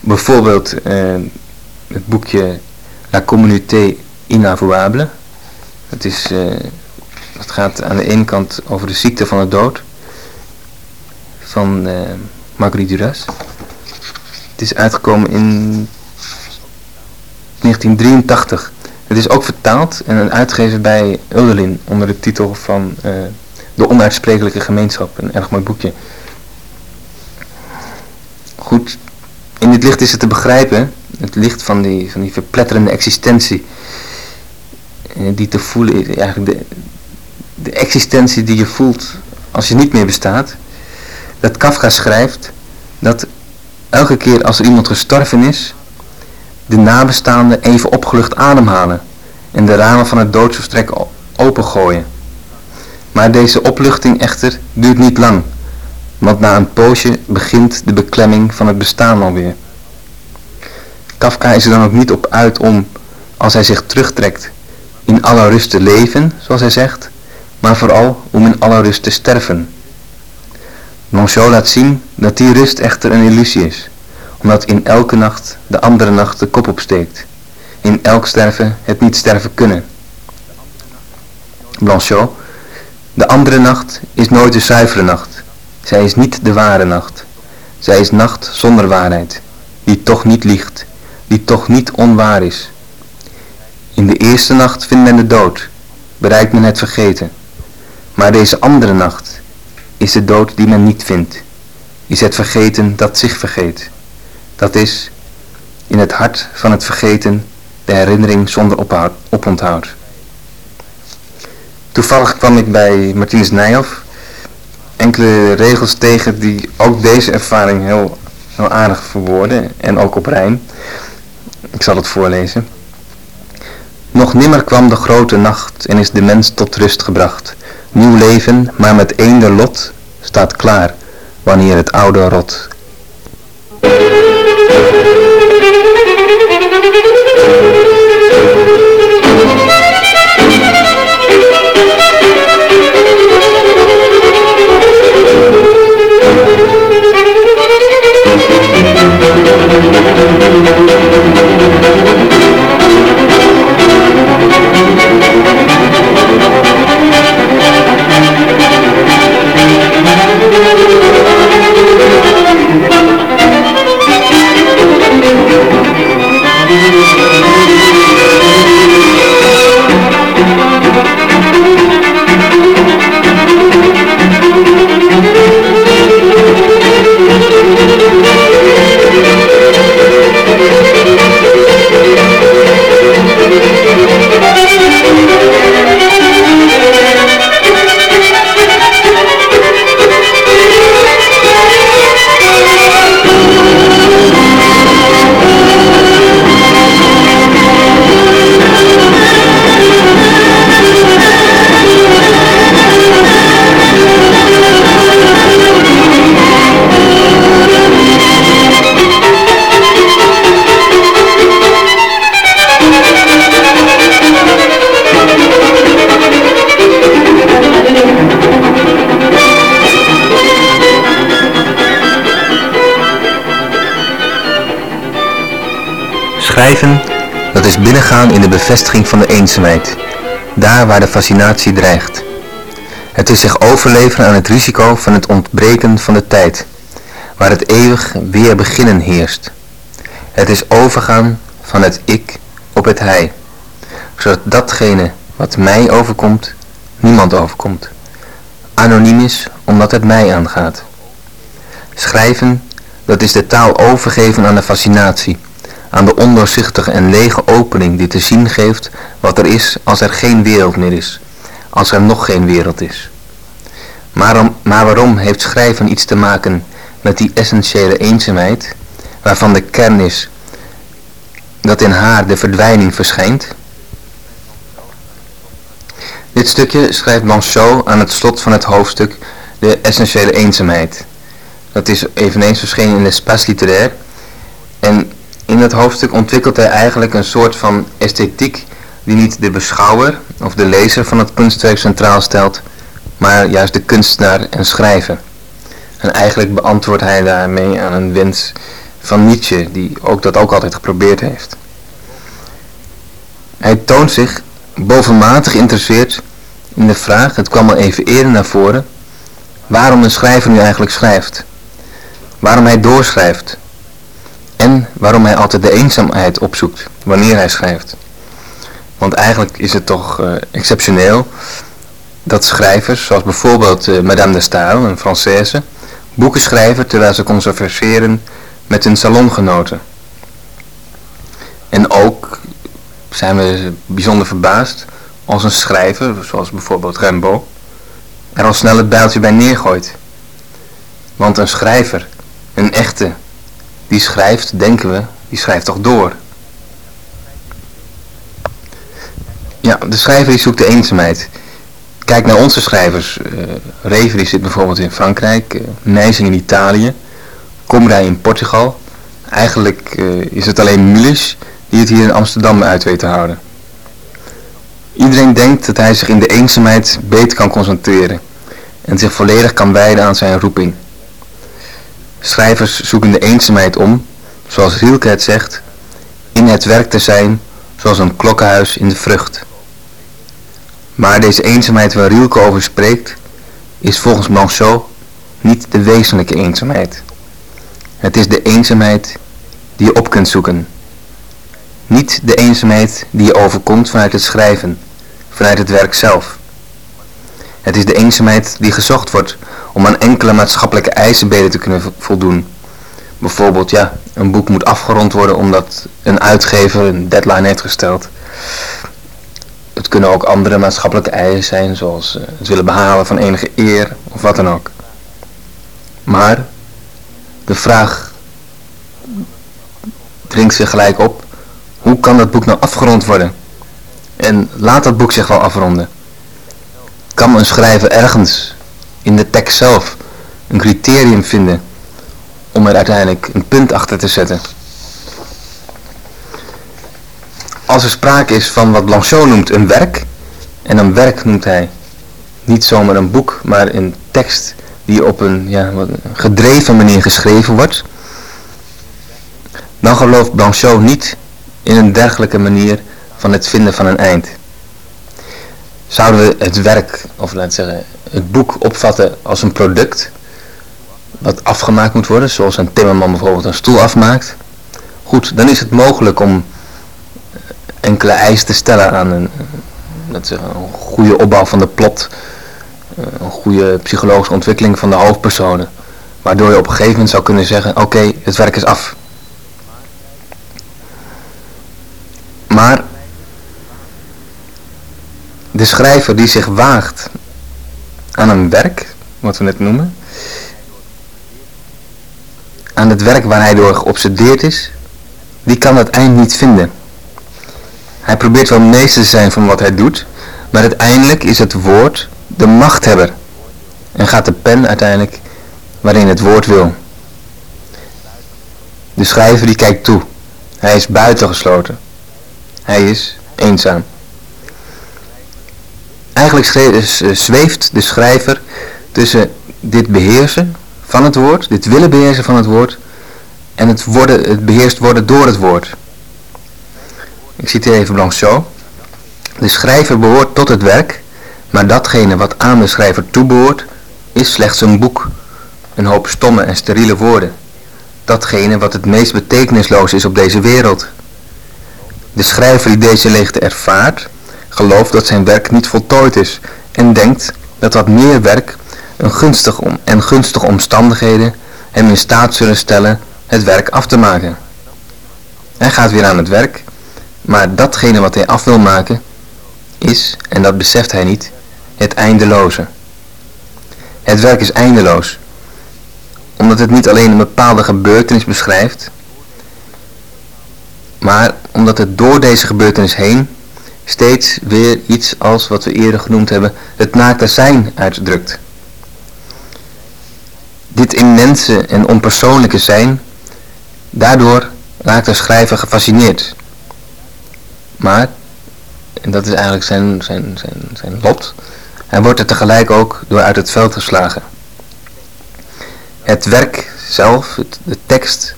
Bijvoorbeeld uh, het boekje La Communauté Inavouable. Het, is, het gaat aan de ene kant over de ziekte van de dood van Marguerite Duras. Het is uitgekomen in 1983. Het is ook vertaald en uitgegeven bij Ulderlin onder de titel van uh, De Onuitsprekelijke Gemeenschap. Een erg mooi boekje. Goed, in dit licht is het te begrijpen, het licht van die, van die verpletterende existentie, eh, die te voelen is, eigenlijk de, de existentie die je voelt als je niet meer bestaat, dat Kafka schrijft dat elke keer als er iemand gestorven is, de nabestaanden even opgelucht ademhalen en de ramen van het doodsverstrek opengooien. Maar deze opluchting echter duurt niet lang, want na een poosje begint de beklemming van het bestaan alweer. Kafka is er dan ook niet op uit om, als hij zich terugtrekt, in alle rust te leven, zoals hij zegt, maar vooral om in alle rust te sterven. Monchot laat zien dat die rust echter een illusie is, omdat in elke nacht de andere nacht de kop opsteekt. In elk sterven het niet sterven kunnen. Blanchot, de andere nacht is nooit de zuivere nacht. Zij is niet de ware nacht. Zij is nacht zonder waarheid, die toch niet liegt, die toch niet onwaar is. In de eerste nacht vindt men de dood, bereikt men het vergeten. Maar deze andere nacht is de dood die men niet vindt, is het vergeten dat zich vergeet. Dat is, in het hart van het vergeten, de herinnering zonder oponthoud. Toevallig kwam ik bij Martinus Nijhoff enkele regels tegen die ook deze ervaring heel, heel aardig verwoorden en ook op rijm. Ik zal het voorlezen. Nog nimmer kwam de grote nacht en is de mens tot rust gebracht. Nieuw leven, maar met eender lot, staat klaar wanneer het oude rot. Schrijven, dat is binnengaan in de bevestiging van de eenzaamheid, daar waar de fascinatie dreigt. Het is zich overleveren aan het risico van het ontbreken van de tijd, waar het eeuwig weer beginnen heerst. Het is overgaan van het ik op het hij, zodat datgene wat mij overkomt, niemand overkomt. Anoniem is omdat het mij aangaat. Schrijven, dat is de taal overgeven aan de fascinatie, aan de ondoorzichtige en lege opening die te zien geeft wat er is als er geen wereld meer is, als er nog geen wereld is. Maar, maar waarom heeft schrijven iets te maken met die essentiële eenzaamheid, waarvan de kern is dat in haar de verdwijning verschijnt? Dit stukje schrijft Blanchot aan het slot van het hoofdstuk De essentiële eenzaamheid. Dat is eveneens verschenen in L'espace littéraire. En in dat hoofdstuk ontwikkelt hij eigenlijk een soort van esthetiek die niet de beschouwer of de lezer van het kunstwerk centraal stelt, maar juist de kunstenaar en schrijver. En eigenlijk beantwoordt hij daarmee aan een wens van Nietzsche, die ook dat ook altijd geprobeerd heeft. Hij toont zich bovenmatig geïnteresseerd in de vraag, het kwam al even eerder naar voren, waarom een schrijver nu eigenlijk schrijft. Waarom hij doorschrijft. En waarom hij altijd de eenzaamheid opzoekt wanneer hij schrijft. Want eigenlijk is het toch uh, exceptioneel dat schrijvers, zoals bijvoorbeeld uh, Madame de Stael, een Française, boeken schrijven terwijl ze converseren met hun salongenoten. En ook zijn we bijzonder verbaasd als een schrijver, zoals bijvoorbeeld Rimbaud, er al snel het bijltje bij neergooit. Want een schrijver, een echte, die schrijft, denken we, die schrijft toch door. Ja, de schrijver zoekt de eenzaamheid. Kijk naar onze schrijvers. Uh, Rever zit bijvoorbeeld in Frankrijk, uh, in Italië, Komrij in Portugal. Eigenlijk uh, is het alleen Mulisch die het hier in Amsterdam uit weet te houden. Iedereen denkt dat hij zich in de eenzaamheid beter kan concentreren en zich volledig kan wijden aan zijn roeping. Schrijvers zoeken de eenzaamheid om, zoals Rielke het zegt, in het werk te zijn zoals een klokkenhuis in de vrucht. Maar deze eenzaamheid waar Rielke over spreekt, is volgens Blanchot niet de wezenlijke eenzaamheid. Het is de eenzaamheid die je op kunt zoeken. Niet de eenzaamheid die je overkomt vanuit het schrijven, vanuit het werk zelf. Het is de eenzaamheid die gezocht wordt om aan enkele maatschappelijke eisen beter te kunnen voldoen. Bijvoorbeeld, ja, een boek moet afgerond worden omdat een uitgever een deadline heeft gesteld. Het kunnen ook andere maatschappelijke eisen zijn, zoals eh, het willen behalen van enige eer of wat dan ook. Maar de vraag dringt zich gelijk op, hoe kan dat boek nou afgerond worden? En laat dat boek zich wel afronden. Kan een schrijver ergens in de tekst zelf een criterium vinden om er uiteindelijk een punt achter te zetten? Als er sprake is van wat Blanchot noemt een werk, en een werk noemt hij niet zomaar een boek, maar een tekst die op een ja, gedreven manier geschreven wordt, dan gelooft Blanchot niet in een dergelijke manier van het vinden van een eind. Zouden we het werk, of laten zeggen, het boek opvatten als een product wat afgemaakt moet worden, zoals een timmerman bijvoorbeeld een stoel afmaakt, goed, dan is het mogelijk om enkele eisen te stellen aan een, zeggen, een goede opbouw van de plot, een goede psychologische ontwikkeling van de hoofdpersonen, waardoor je op een gegeven moment zou kunnen zeggen, oké, het werk is af. Maar de schrijver die zich waagt aan een werk, wat we net noemen, aan het werk waar hij door geobsedeerd is, die kan het eind niet vinden. Hij probeert wel meester te zijn van wat hij doet, maar uiteindelijk is het woord de machthebber en gaat de pen uiteindelijk waarin het woord wil. De schrijver die kijkt toe. Hij is buitengesloten. Hij is eenzaam. Eigenlijk eh, zweeft de schrijver tussen dit beheersen van het woord, dit willen beheersen van het woord, en het, worden, het beheerst worden door het woord. Ik citeer even Blanchot. De schrijver behoort tot het werk, maar datgene wat aan de schrijver toebehoort, is slechts een boek, een hoop stomme en steriele woorden. Datgene wat het meest betekenisloos is op deze wereld. De schrijver die deze leegte ervaart, gelooft dat zijn werk niet voltooid is en denkt dat wat meer werk een gunstig om, en gunstige omstandigheden hem in staat zullen stellen het werk af te maken. Hij gaat weer aan het werk, maar datgene wat hij af wil maken is, en dat beseft hij niet, het eindeloze. Het werk is eindeloos, omdat het niet alleen een bepaalde gebeurtenis beschrijft, maar omdat het door deze gebeurtenis heen steeds weer iets als wat we eerder genoemd hebben, het naakte zijn uitdrukt. Dit immense en onpersoonlijke zijn, daardoor raakt de schrijver gefascineerd. Maar, en dat is eigenlijk zijn, zijn, zijn, zijn lot, hij wordt er tegelijk ook door uit het veld geslagen. Het werk zelf, de tekst,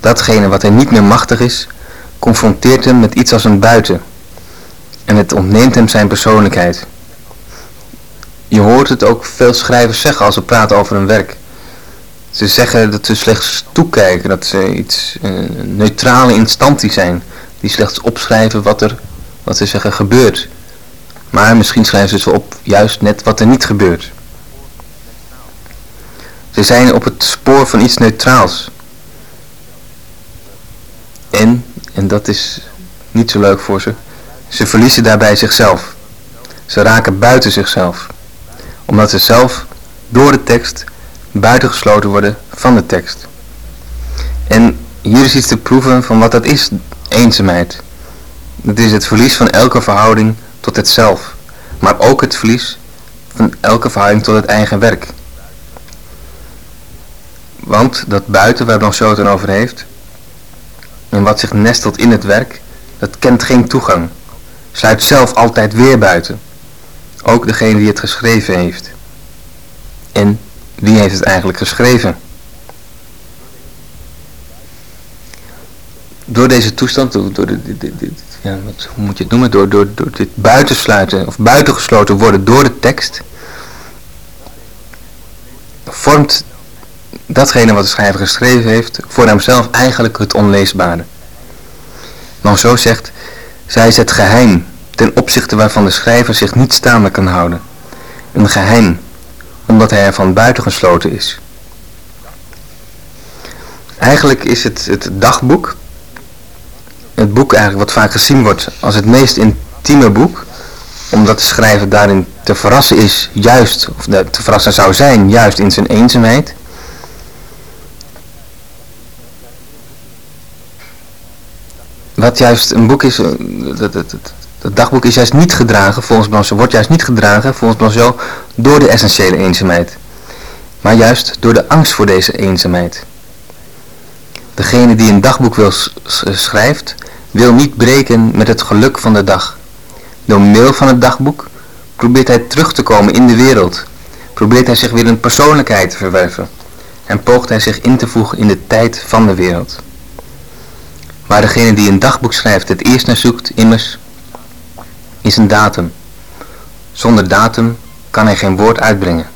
datgene wat hij niet meer machtig is, confronteert hem met iets als een buiten. En het ontneemt hem zijn persoonlijkheid. Je hoort het ook veel schrijvers zeggen als ze praten over hun werk. Ze zeggen dat ze slechts toekijken, dat ze iets een neutrale instantie zijn, die slechts opschrijven wat er, wat ze zeggen, gebeurt. Maar misschien schrijven ze op juist net wat er niet gebeurt. Ze zijn op het spoor van iets neutraals. En, en dat is niet zo leuk voor ze, ze verliezen daarbij zichzelf. Ze raken buiten zichzelf. Omdat ze zelf door de tekst buitengesloten worden van de tekst. En hier is iets te proeven van wat dat is, eenzaamheid. Het is het verlies van elke verhouding tot het zelf, maar ook het verlies van elke verhouding tot het eigen werk. Want dat buiten waar Blanchot het over heeft, en wat zich nestelt in het werk, dat kent geen toegang, sluit zelf altijd weer buiten. Ook degene die het geschreven heeft. En wie heeft het eigenlijk geschreven? Door deze toestand, door, door ja, wat, hoe moet je het noemen, door, door, door dit buitensluiten of buitengesloten worden door de tekst, vormt datgene wat de schrijver geschreven heeft voor hemzelf eigenlijk het onleesbare. Maar zo zegt, zij is het geheim ten opzichte waarvan de schrijver zich niet staande kan houden. Een geheim omdat hij er van buiten gesloten is. Eigenlijk is het het dagboek, het boek eigenlijk wat vaak gezien wordt als het meest intieme boek, omdat de schrijver daarin te verrassen is, juist, of te verrassen zou zijn, juist in zijn eenzaamheid. Wat juist een boek is, eh, dat, dagboek is juist niet gedragen, volgens Blanchot, wordt juist niet gedragen, volgens Blanchot, door de essentiële eenzaamheid. Maar juist door de angst voor deze eenzaamheid. Degene die een dagboek wil schrijft, wil niet breken met het geluk van de dag. Door middel van het dagboek probeert hij terug te komen in de wereld. Probeert hij zich weer een persoonlijkheid te verwerven. En poogt hij zich in te voegen in de tijd van de wereld. Waar degene die een dagboek schrijft het eerst naar zoekt, immers is een datum. Zonder datum kan hij geen woord uitbrengen.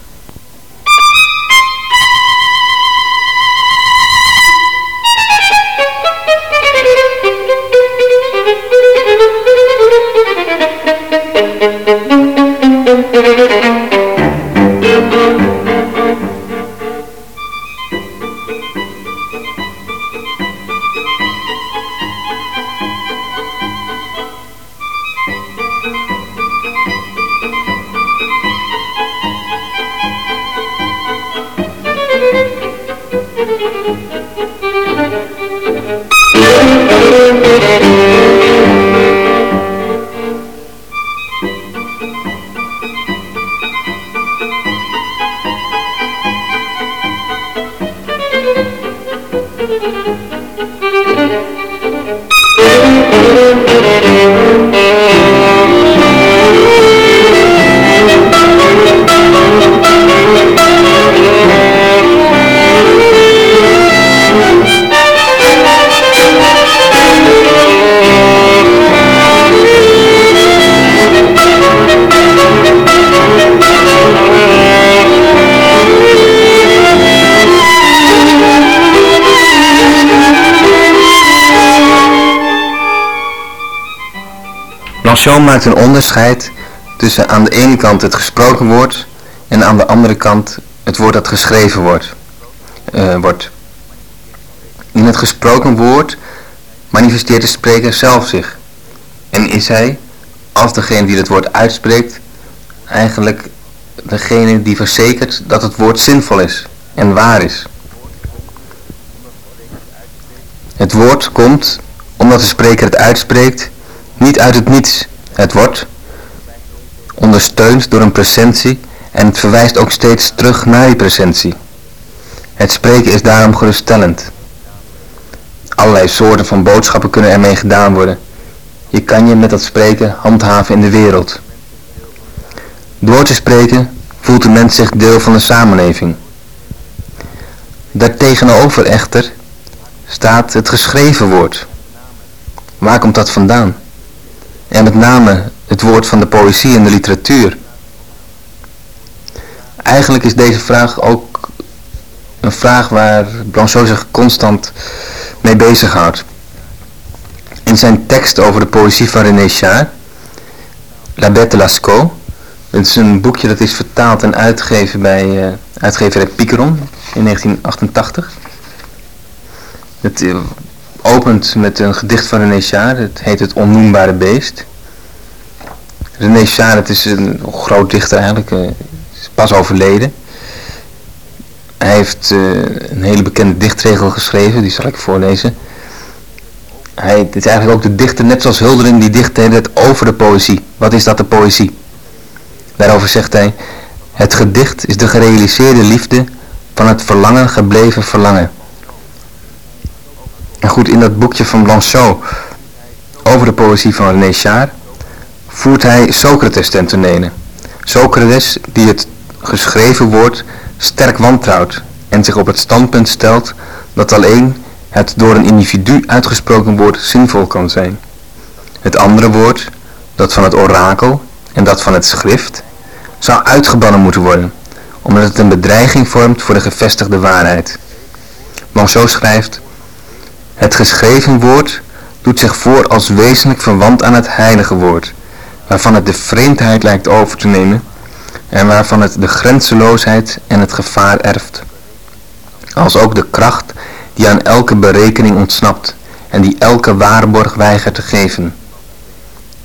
Blanchot maakt een onderscheid tussen aan de ene kant het gesproken woord en aan de andere kant het woord dat geschreven wordt. Uh, wordt. In het gesproken woord manifesteert de spreker zelf zich. En is hij, als degene die het woord uitspreekt, eigenlijk degene die verzekert dat het woord zinvol is en waar is. Het woord komt, omdat de spreker het uitspreekt, niet uit het niets. Het wordt ondersteund door een presentie en het verwijst ook steeds terug naar die presentie. Het spreken is daarom geruststellend. Allerlei soorten van boodschappen kunnen ermee gedaan worden. Je kan je met dat spreken handhaven in de wereld. Door te spreken voelt de mens zich deel van de samenleving. Daartegenover echter staat het geschreven woord. Waar komt dat vandaan? En met name het woord van de poëzie en de literatuur. Eigenlijk is deze vraag ook een vraag waar Blanchot zich constant mee bezighoudt. In zijn tekst over de poëzie van René Char, La Bête Lascaux, het is een boekje dat is vertaald en uitgegeven bij uh, uitgeverij Picaron in 1988. Het uh, opent met een gedicht van René Char, het heet Het Onnoembare Beest. René Char, het is een groot dichter eigenlijk, is pas overleden. Hij heeft een hele bekende dichtregel geschreven, die zal ik voorlezen. Hij het is eigenlijk ook de dichter, net zoals Hulderin, die dicht het over de poëzie. Wat is dat de poëzie? Daarover zegt hij, het gedicht is de gerealiseerde liefde van het verlangen gebleven verlangen. En goed, in dat boekje van Blanchot over de poëzie van René Char voert hij Socrates ten tonele. Socrates die het geschreven woord sterk wantrouwt en zich op het standpunt stelt dat alleen het door een individu uitgesproken woord zinvol kan zijn. Het andere woord, dat van het orakel en dat van het schrift, zou uitgebannen moeten worden, omdat het een bedreiging vormt voor de gevestigde waarheid. Blanchot schrijft, het geschreven woord doet zich voor als wezenlijk verwant aan het heilige woord, waarvan het de vreemdheid lijkt over te nemen en waarvan het de grenzeloosheid en het gevaar erft. Als ook de kracht die aan elke berekening ontsnapt en die elke waarborg weigert te geven.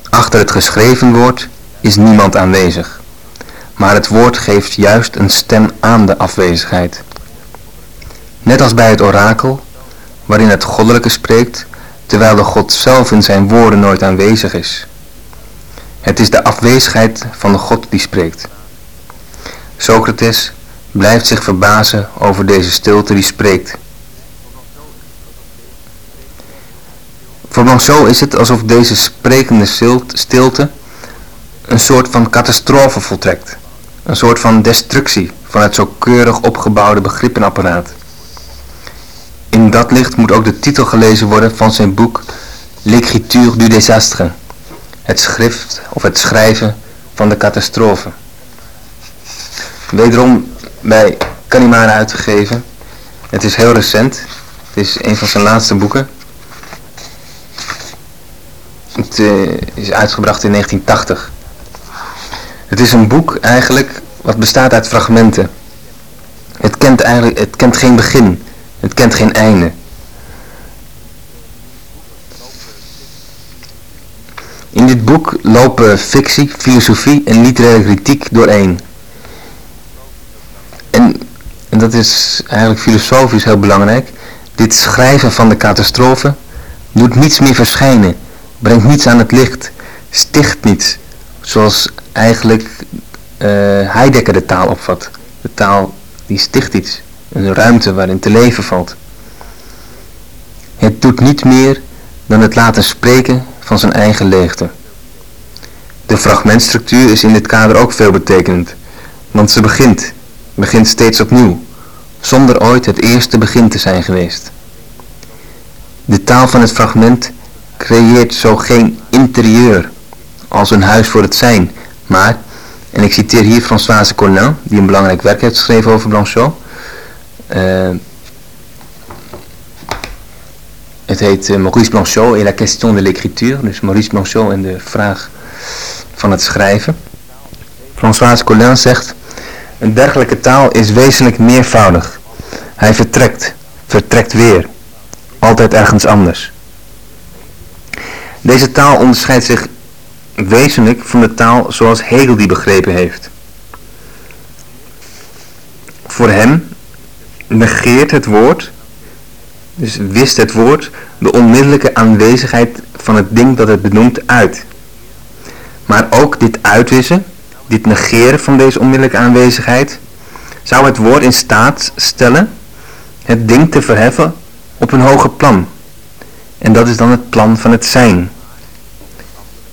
Achter het geschreven woord is niemand aanwezig, maar het woord geeft juist een stem aan de afwezigheid. Net als bij het orakel, waarin het goddelijke spreekt, terwijl de God zelf in zijn woorden nooit aanwezig is. Het is de afwezigheid van de God die spreekt. Socrates blijft zich verbazen over deze stilte die spreekt. Voor Blanchot is het alsof deze sprekende stilte een soort van catastrofe voltrekt. Een soort van destructie van het zo keurig opgebouwde begrippenapparaat. In dat licht moet ook de titel gelezen worden van zijn boek L'écriture du désastre. Het schrift of het schrijven van de catastrofe. Wederom bij Kanimara uitgegeven. Het is heel recent. Het is een van zijn laatste boeken. Het uh, is uitgebracht in 1980. Het is een boek eigenlijk wat bestaat uit fragmenten. Het kent eigenlijk, het kent geen begin. Het kent geen einde. In dit boek lopen fictie, filosofie en literaire kritiek dooreen. En, en dat is eigenlijk filosofisch heel belangrijk. Dit schrijven van de catastrofe doet niets meer verschijnen brengt niets aan het licht, sticht niets, zoals eigenlijk uh, Heidegger de taal opvat. De taal die sticht iets, een ruimte waarin te leven valt. Het doet niet meer dan het laten spreken van zijn eigen leegte. De fragmentstructuur is in dit kader ook veelbetekenend, want ze begint, begint steeds opnieuw, zonder ooit het eerste begin te zijn geweest. De taal van het fragment creëert zo geen interieur als een huis voor het zijn, maar, en ik citeer hier Françoise Cornin, die een belangrijk werk heeft geschreven over Blanchot. Uh, het heet uh, Maurice Blanchot et la question de l'écriture, dus Maurice Blanchot en de vraag van het schrijven. François Collin zegt, een dergelijke taal is wezenlijk meervoudig. Hij vertrekt, vertrekt weer, altijd ergens anders. Deze taal onderscheidt zich wezenlijk van de taal zoals Hegel die begrepen heeft. Voor hem negeert het woord, dus wist het woord, de onmiddellijke aanwezigheid van het ding dat het benoemt uit. Maar ook dit uitwissen, dit negeren van deze onmiddellijke aanwezigheid, zou het woord in staat stellen het ding te verheffen op een hoger plan. En dat is dan het plan van het zijn.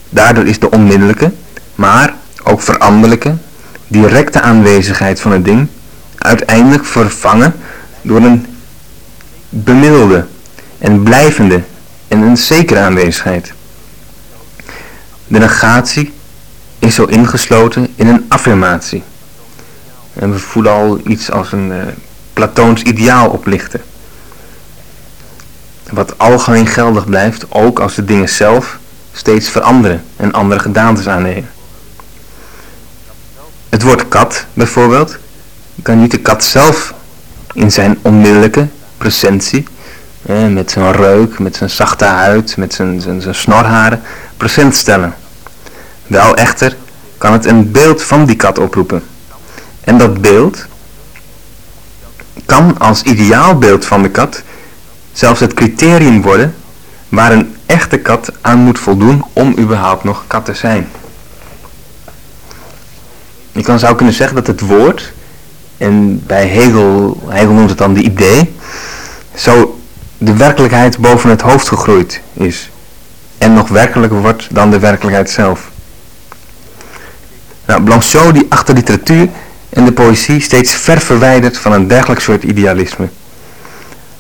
Daardoor is de onmiddellijke, maar ook veranderlijke, directe aanwezigheid van het ding uiteindelijk vervangen door een bemiddelde en blijvende en een zekere aanwezigheid. De negatie is zo ingesloten in een affirmatie. En we voelen al iets als een uh, Platoons ideaal oplichten. Wat algemeen geldig blijft, ook als de dingen zelf steeds veranderen en andere gedaantes aannemen. Het woord kat bijvoorbeeld kan niet de kat zelf in zijn onmiddellijke presentie, met zijn reuk, met zijn zachte huid, met zijn, zijn, zijn snorharen, present stellen. Wel echter kan het een beeld van die kat oproepen. En dat beeld kan als ideaalbeeld van de kat zelfs het criterium worden waar een echte kat aan moet voldoen om überhaupt nog kat te zijn. Je kan zou kunnen zeggen dat het woord, en bij Hegel, Hegel noemt het dan de idee, zo de werkelijkheid boven het hoofd gegroeid is. En nog werkelijker wordt dan de werkelijkheid zelf. Nou, Blanchot die achter literatuur en de poëzie steeds ver verwijderd van een dergelijk soort idealisme.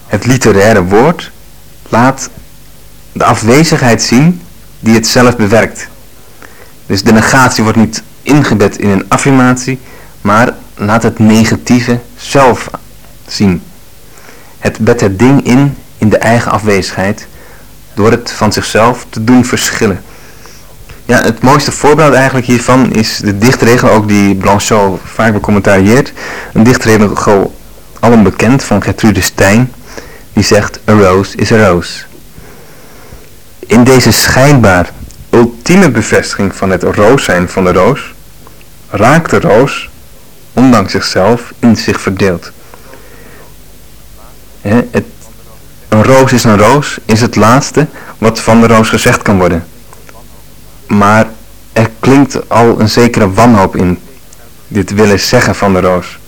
Het literaire woord laat de afwezigheid zien die het zelf bewerkt. Dus de negatie wordt niet ingebed in een affirmatie, maar laat het negatieve zelf zien. Het bedt het ding in in de eigen afwezigheid door het van zichzelf te doen verschillen. Ja, het mooiste voorbeeld eigenlijk hiervan is de dichtregel, ook die Blanchot vaak becommentarieert. Een dichtregel allen bekend van Gertrude Stein, die zegt, a rose is a rose. In deze schijnbaar ultieme bevestiging van het roos zijn van de roos, raakt de roos, ondanks zichzelf, in zich verdeeld. het, een roos is een roos, is het laatste wat van de roos gezegd kan worden. Maar er klinkt al een zekere wanhoop in, dit willen zeggen van de roos.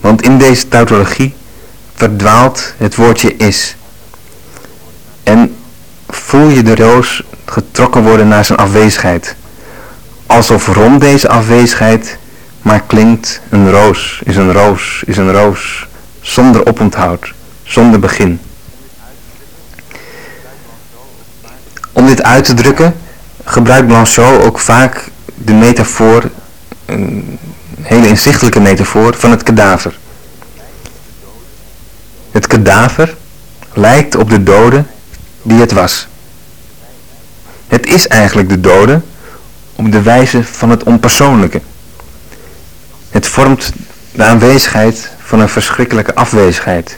Want in deze tautologie verdwaalt het woordje is. En voel je de roos getrokken worden naar zijn afwezigheid. Alsof rond deze afwezigheid maar klinkt een roos, is een roos, is een roos, zonder oponthoud, zonder begin. Om dit uit te drukken gebruikt Blanchot ook vaak de metafoor, een hele inzichtelijke metafoor van het kadaver. Het kadaver lijkt op de dode die het was. Het is eigenlijk de dode op de wijze van het onpersoonlijke. Het vormt de aanwezigheid van een verschrikkelijke afwezigheid.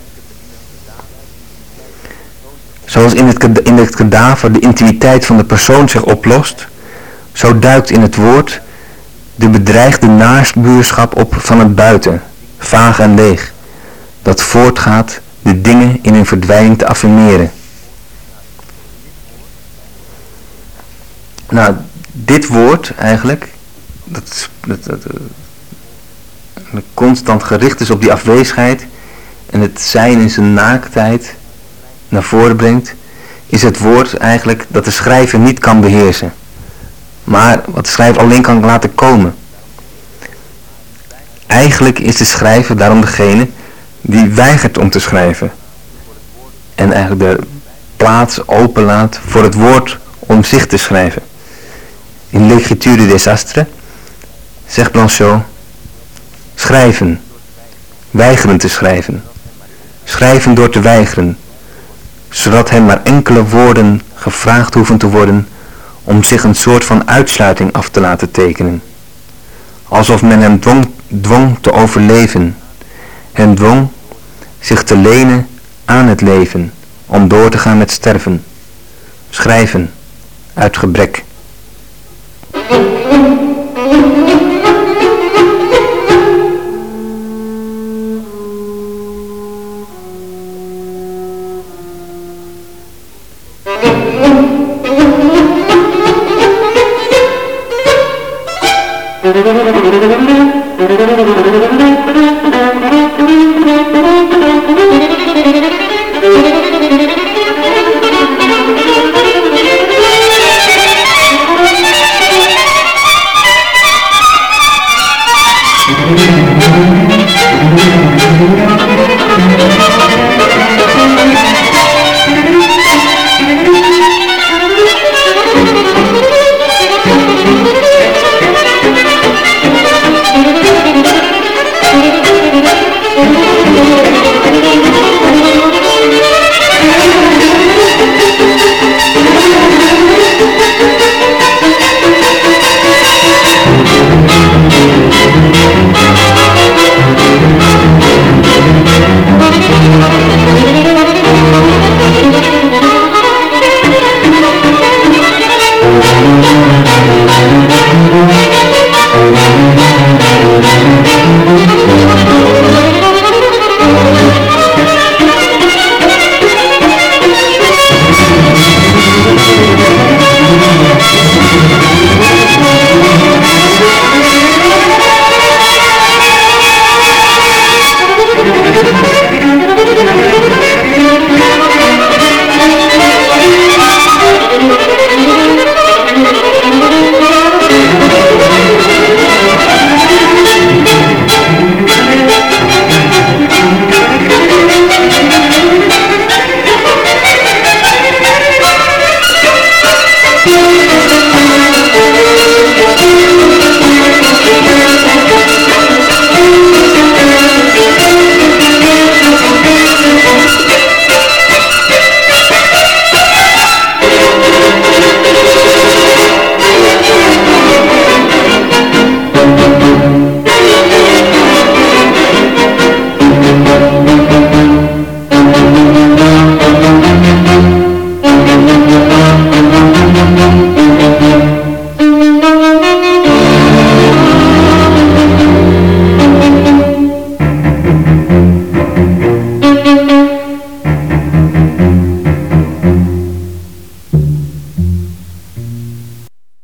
Zoals in het, in het kadaver de intimiteit van de persoon zich oplost, zo duikt in het woord de bedreigde naastbuurschap op van het buiten, vaag en leeg, dat voortgaat de dingen in hun verdwijning te affirmeren. Nou, dit woord eigenlijk, dat, dat, constant gericht is op die afwezigheid en het zijn in zijn naaktheid naar voren brengt, is het woord eigenlijk dat de schrijver niet kan beheersen. Maar wat de schrijver alleen kan laten komen. Eigenlijk is de schrijver daarom degene die weigert om te schrijven. En eigenlijk de plaats openlaat voor het woord om zich te schrijven. In L'écriture du désastre zegt Blanchot, schrijven, weigeren te schrijven. Schrijven door te weigeren, zodat hem maar enkele woorden gevraagd hoeven te worden om zich een soort van uitsluiting af te laten tekenen. Alsof men hem dwong, dwong te overleven, hem dwong zich te lenen aan het leven om door te gaan met sterven, schrijven uit gebrek.